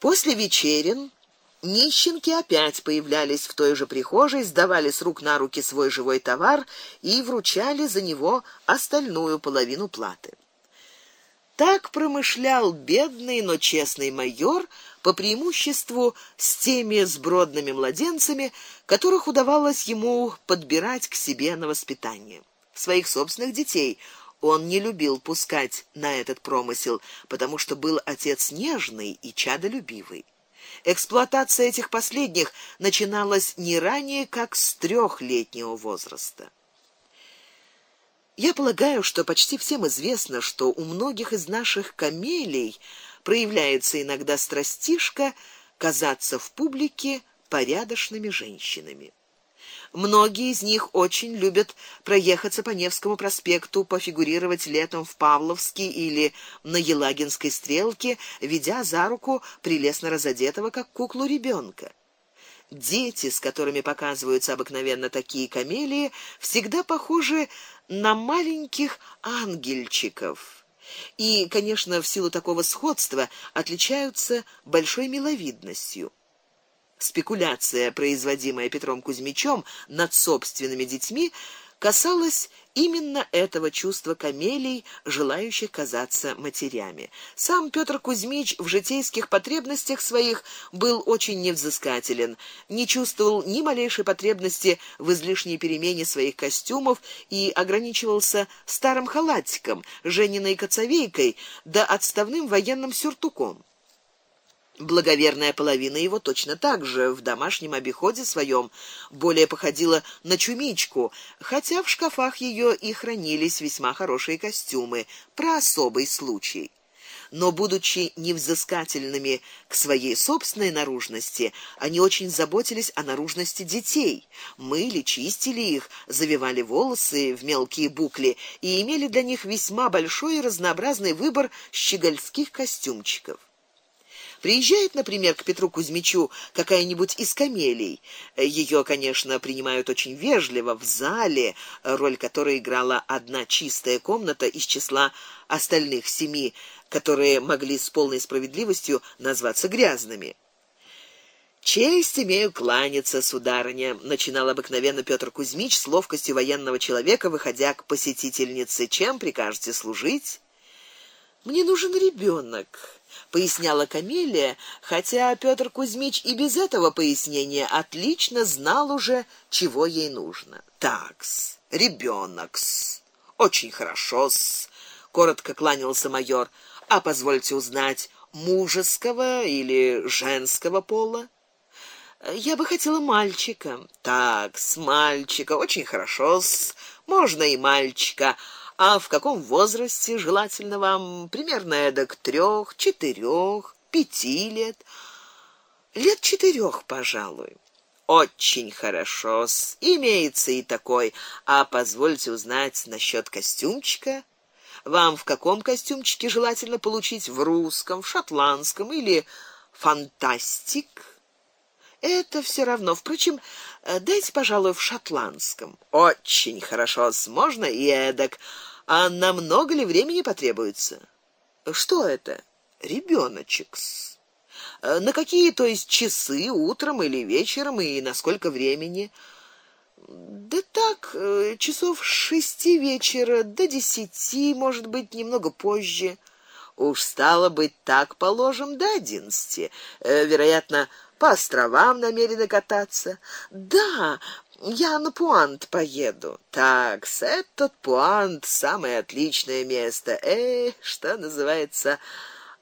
После вечерин Нищенки опять появлялись в той же прихожей, сдавали с рук на руки свой живой товар и вручали за него остальную половину платы. Так промышлял бедный, но честный майор по преимуществу с теми сбродными младенцами, которых удавалось ему подбирать к себе на воспитание. Своих собственных детей он не любил пускать на этот промысел, потому что был отец нежный и чадолюбивый. Эксплуатация этих последних начиналась не ранее, как с трехлетнего возраста. Я полагаю, что почти всем известно, что у многих из наших камелий проявляется иногда страстишка казаться в публике порядочными женщинами. Многие из них очень любят проехаться по Невскому проспекту, пофигурировать летом в Павловске или на Елагинской стрелке, ведя за руку прелестно разодетого как куклу ребенка. Дети, с которыми показываются обыкновенно такие камелии, всегда похожи на маленьких ангельчиков. И, конечно, в силу такого сходства отличаются большой миловидностью. Спекуляция, производимая Петром Кузьмичем над собственными детьми, касалась именно этого чувства камелий, желающих казаться матерями. Сам Петр Кузьмич в житейских потребностях своих был очень невзыскателен, не чувствовал ни малейшей потребности в излишней перемене своих костюмов и ограничивался старым халатиком, жениной коцовейкой да отставным военным сюртуком. Благоверная половина его точно так же в домашнем обиходе своем более походила на чумичку, хотя в шкафах ее и хранились весьма хорошие костюмы про особый случай. Но будучи невзыскательными к своей собственной наружности, они очень заботились о наружности детей, мыли, чистили их, завивали волосы в мелкие букли и имели для них весьма большой и разнообразный выбор щегольских костюмчиков. Приезжает, например, к Петру Кузьмичу какая-нибудь из камелий. Ее, конечно, принимают очень вежливо в зале, роль которой играла одна чистая комната из числа остальных семи, которые могли с полной справедливостью назваться грязными. Честь имею кланяться, сударыня, начинал обыкновенно Петр Кузьмич с ловкостью военного человека, выходя к посетительнице. Чем прикажете служить? Мне нужен ребенок поясняла Камелия, хотя Петр Кузьмич и без этого пояснения отлично знал уже, чего ей нужно. Такс, ребёнок-с. Очень хорошо-с, коротко кланялся майор. А позвольте узнать, мужеского или женского пола? Я бы хотела мальчика. Так, с мальчика очень хорошо, с можно и мальчика. А в каком возрасте желательно вам? Примерно эдак трёх, четырёх, пяти лет. Лет четырёх, пожалуй. Очень хорошо. -с. Имеется и такой. А позвольте узнать насчёт костюмчика. Вам в каком костюмчике желательно получить в русском, в шотландском или фантастик? Это все равно. Впрочем, э, дайте, пожалуй, в шотландском. Очень хорошо, можно и эдак. А на много ли времени потребуется? Что это? Ребёночек-с. Э, на какие, то есть часы, утром или вечером и на сколько времени? Да так, э, часов шести вечера до десяти, может быть, немного позже. Уж стало быть, так положим до одиннадцати. Вероятно, по островам намерены кататься. Да, я на Пуант поеду. Так, с этот Пуант самое отличное место. Э, что называется,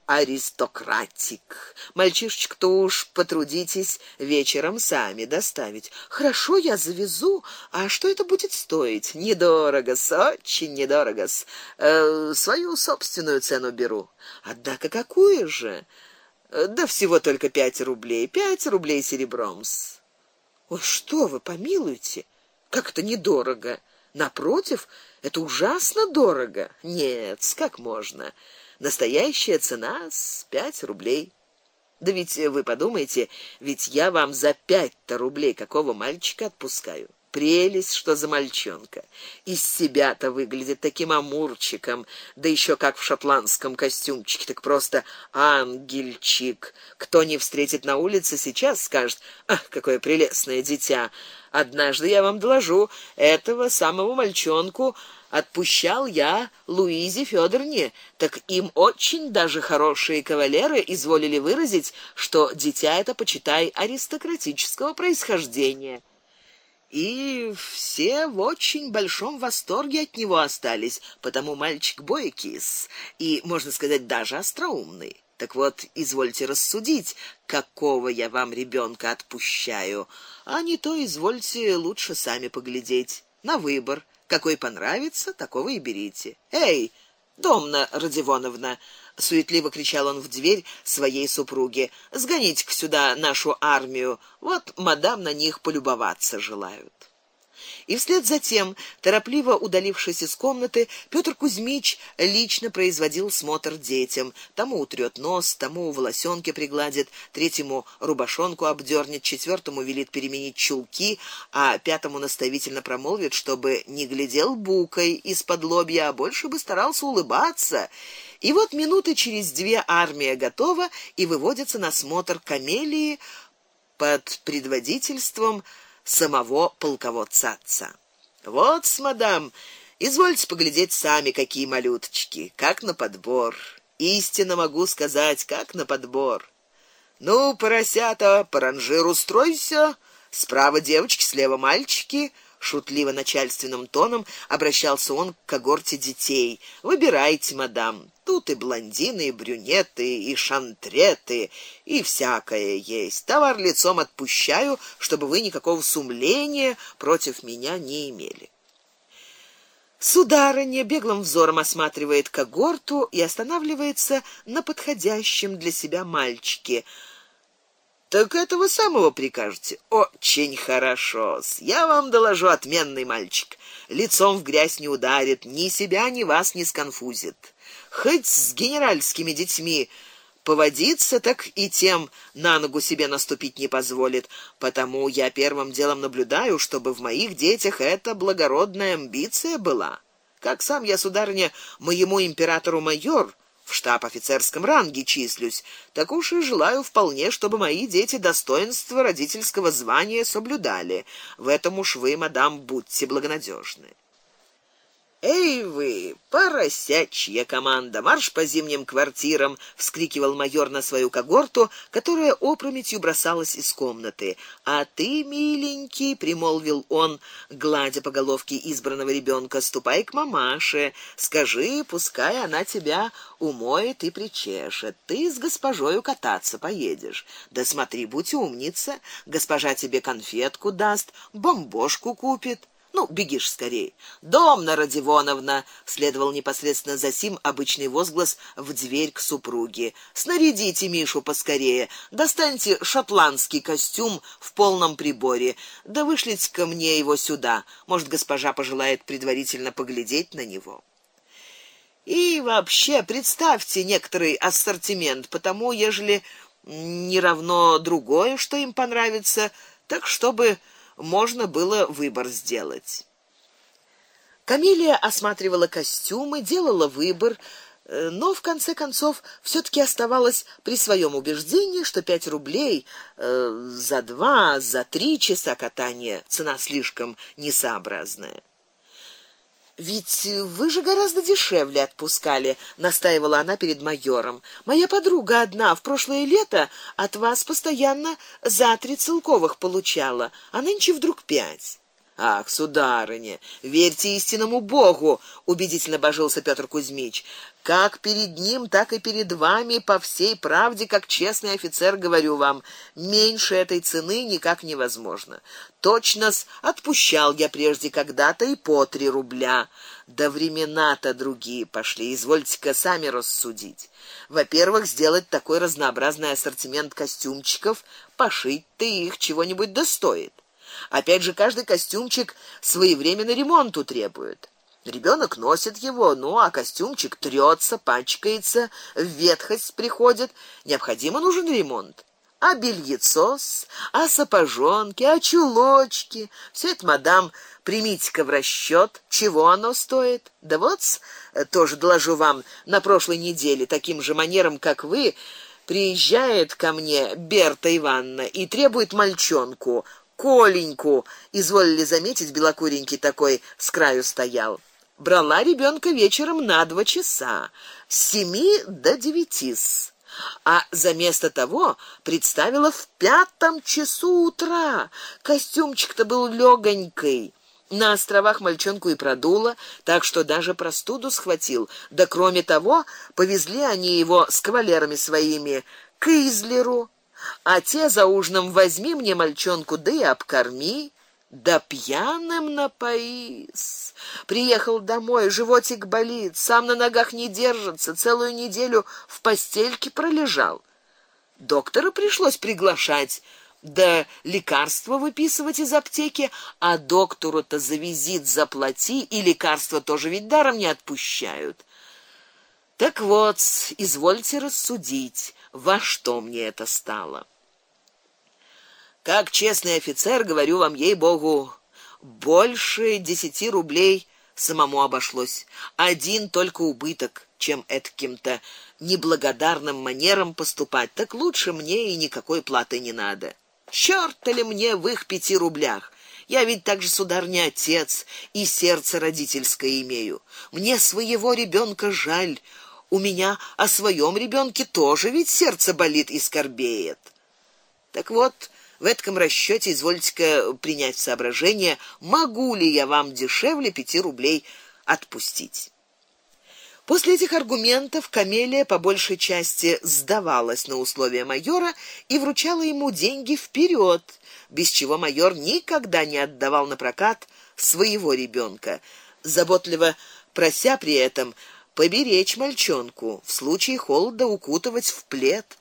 аристократик. Мальчишечка-то уж потрудитесь вечером сами доставить. Хорошо, я завезу. А что это будет стоить? Недорого, с очень недорого. Э, свою собственную цену беру. Однако какую же? Да всего только пять рублей, пять рублей серебром-с. Ой, что вы, помилуйте, как это недорого. Напротив, это ужасно дорого. Нет, как можно? Настоящая цена с пять рублей. Да ведь вы подумайте, ведь я вам за пять-то рублей какого мальчика отпускаю. Прелесть, что за мальчонка. Из себя-то выглядит таким амурчиком, да еще как в шотландском костюмчике, так просто ангельчик. Кто не встретит на улице сейчас, скажет: "Ах, какое прелестное дитя". Однажды я вам доложу, этого самого мальчонку отпущал я Луизе Федоровне, так им очень даже хорошие кавалеры изволили выразить, что дитя это почитай аристократического происхождения. И все в очень большом восторге от него остались, потому мальчик бойкий и, можно сказать, даже остроумный. Так вот, извольте рассудить, какого я вам ребенка отпущаю, а не то извольте лучше сами поглядеть на выбор. Какой понравится, такого и берите. Эй, Домна Родионовна, суетливо кричал он в дверь своей супруге. Сгоните-ка сюда нашу армию. Вот мадам на них полюбоваться желают. И вслед за тем, торопливо удалившись из комнаты, Петр Кузьмич лично производил смотр детям. Тому утрет нос, тому волосенки пригладит, третьему рубашонку обдернет, четвертому велит переменить чулки, а пятому наставительно промолвит, чтобы не глядел букой из-под лобья, а больше бы старался улыбаться. И вот минуты через две армия готова и выводится на смотр камелии под предводительством самого полководца отца. Вот, с мадам, извольте поглядеть сами, какие малюточки, как на подбор. Истинно могу сказать, как на подбор. Ну, поросята, по ранжиру стройся, справа девочки, слева мальчики шутливо начальственным тоном обращался он к когорте детей. Выбирайте, мадам. Тут и блондины, и брюнеты, и шантреты, и всякое есть. Товар лицом отпущаю, чтобы вы никакого сумления против меня не имели. Сударыня беглым взором осматривает когорту и останавливается на подходящем для себя мальчике. Так этого самого прикажете? Очень хорошо. Я вам доложу, отменный мальчик. Лицом в грязь не ударит, ни себя, ни вас не сконфузит. Хоть с генеральскими детьми поводиться, так и тем на ногу себе наступить не позволит. Потому я первым делом наблюдаю, чтобы в моих детях эта благородная амбиция была. Как сам я сударыня моему императору майор в штаб-офицерском ранге числюсь, так уж и желаю вполне, чтобы мои дети достоинство родительского звания соблюдали. В этом уж вы, мадам, будьте благонадежны. Эй вы, поросячья команда, марш по зимним квартирам, вскрикивал майор на свою когорту, которая опрометью бросалась из комнаты. А ты, миленький, примолвил он, гладя по головке избранного ребенка, ступай к мамаше, скажи, пускай она тебя умоет и причешет. Ты с госпожою кататься поедешь. Да смотри, будь умница, госпожа тебе конфетку даст, бомбошку купит. Ну, бегишь скорей. Домна Родионовна, следовал непосредственно за сим обычный возглас в дверь к супруге. Снарядите Мишу поскорее. Достаньте шотландский костюм в полном приборе. Да вышлите ко мне его сюда. Может, госпожа пожелает предварительно поглядеть на него. И вообще, представьте некоторый ассортимент, потому ежели не равно другое, что им понравится, так чтобы можно было выбор сделать. Камилия осматривала костюмы, делала выбор, э, но в конце концов все таки оставалась при своем убеждении, что пять рублей э, за два, за три часа катания цена слишком несообразная. Ведь вы же гораздо дешевле отпускали, настаивала она перед майором. Моя подруга одна в прошлое лето от вас постоянно за три целковых получала, а нынче вдруг пять. Ах, сударыня, верьте истинному Богу, убедительно божился Петр Кузьмич. Как перед ним, так и перед вами по всей правде, как честный офицер говорю вам, меньше этой цены никак невозможно. Точно с отпущал я прежде когда-то и по три рубля. Да времена-то другие пошли, извольте-ка сами рассудить. Во-первых, сделать такой разнообразный ассортимент костюмчиков, пошить-то их чего-нибудь достоит. Опять же, каждый костюмчик своевременно ремонту требует. Ребенок носит его, ну а костюмчик трется, пачкается, в ветхость приходит, необходимо нужен ремонт. а бельецос, а сапожонки, а чулочки. Все это, мадам, примите-ка в расчет, чего оно стоит. Да вот, э, тоже доложу вам, на прошлой неделе таким же манером, как вы, приезжает ко мне Берта Ивановна и требует мальчонку, Коленьку. Изволили заметить, белокуренький такой с краю стоял. Брала ребенка вечером на два часа, с семи до девяти а за место того представила в пятом часу утра. Костюмчик-то был легонький. На островах мальчонку и продуло, так что даже простуду схватил. Да кроме того, повезли они его с кавалерами своими к Излеру, а те за ужином возьми мне мальчонку, да и обкорми да пьяным напоис. Приехал домой, животик болит, сам на ногах не держится, целую неделю в постельке пролежал. Доктора пришлось приглашать, да лекарства выписывать из аптеки, а доктору-то за визит заплати, и лекарства тоже ведь даром не отпущают. Так вот, извольте рассудить, во что мне это стало. Как честный офицер, говорю вам ей-богу, больше десяти рублей самому обошлось. Один только убыток, чем этким-то неблагодарным манером поступать. Так лучше мне и никакой платы не надо. Чёрт ли мне в их пяти рублях? Я ведь также сударня отец и сердце родительское имею. Мне своего ребенка жаль. У меня о своем ребенке тоже ведь сердце болит и скорбеет. Так вот, в этом расчёте извольте-ка принять в соображение, могу ли я вам дешевле пяти рублей отпустить. После этих аргументов Камелия по большей части сдавалась на условия майора и вручала ему деньги вперед, без чего майор никогда не отдавал на прокат своего ребенка, заботливо прося при этом поберечь мальчонку, в случае холода укутывать в плед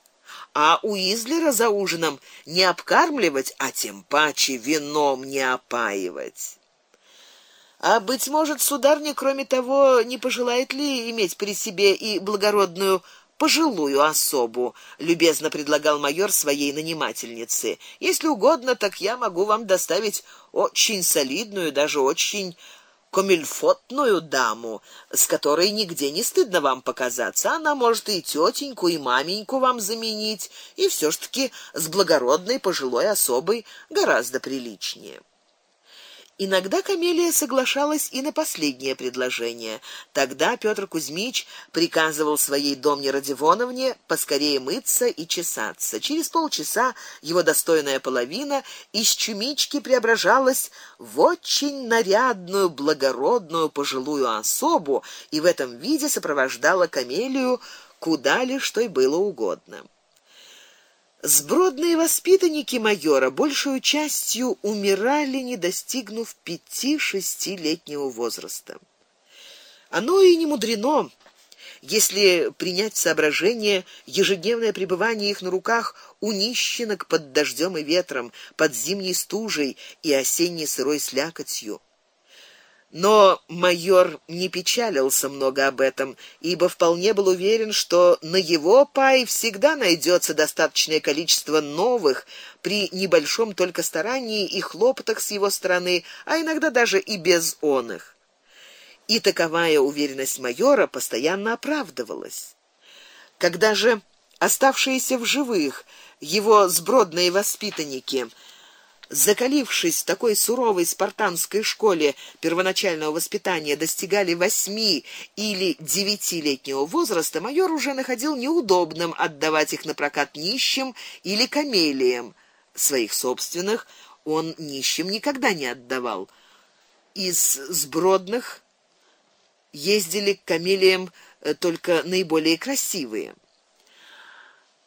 а у Излера за ужином не обкармливать, а тем паче вином не опаивать. А быть может, сударня, кроме того, не пожелает ли иметь при себе и благородную пожилую особу, любезно предлагал майор своей нанимательнице. Если угодно, так я могу вам доставить очень солидную, даже очень комильфотную даму, с которой нигде не стыдно вам показаться. Она может и тетеньку, и маменьку вам заменить, и все ж таки с благородной пожилой особой гораздо приличнее. Иногда Камелия соглашалась и на последнее предложение. Тогда Петр Кузьмич приказывал своей домне Радивоновне поскорее мыться и чесаться. Через полчаса его достойная половина из чумички преображалась в очень нарядную, благородную пожилую особу и в этом виде сопровождала Камелию куда лишь той было угодно. Сбродные воспитанники майора большую частью умирали, не достигнув пяти-шестилетнего возраста. Оно и не мудрено, если принять в соображение ежедневное пребывание их на руках у нищенок под дождем и ветром, под зимней стужей и осенней сырой слякотью. Но майор не печалился много об этом, ибо вполне был уверен, что на его пай всегда найдется достаточное количество новых при небольшом только старании и хлопотах с его стороны, а иногда даже и без оных. И таковая уверенность майора постоянно оправдывалась. Когда же оставшиеся в живых его сбродные воспитанники закалившись в такой суровой спартанской школе первоначального воспитания, достигали восьми или девятилетнего возраста, майор уже находил неудобным отдавать их на прокат нищим или камелиям. Своих собственных он нищим никогда не отдавал. Из сбродных ездили к камелиям э, только наиболее красивые.